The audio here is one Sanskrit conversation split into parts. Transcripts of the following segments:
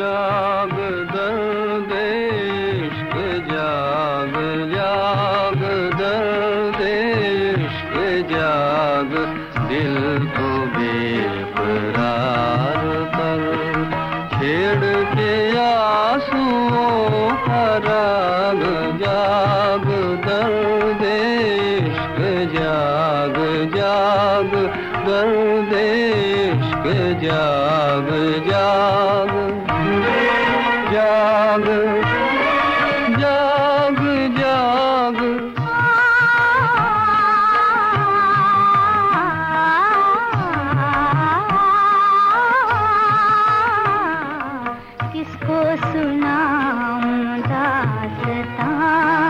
जाग दर्द इश्क जाग जाग दर्द इश्क जाग। दिल को बेकरार कर छेड़ के आंसुओं का राग। जाग दर्द इश्क जाग जाग दर्द इश्क जाग जाग। जाग जाग जाग। किसको सुनाऊं दास्तां?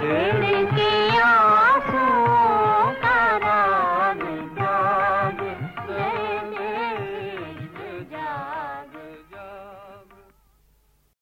Yeah.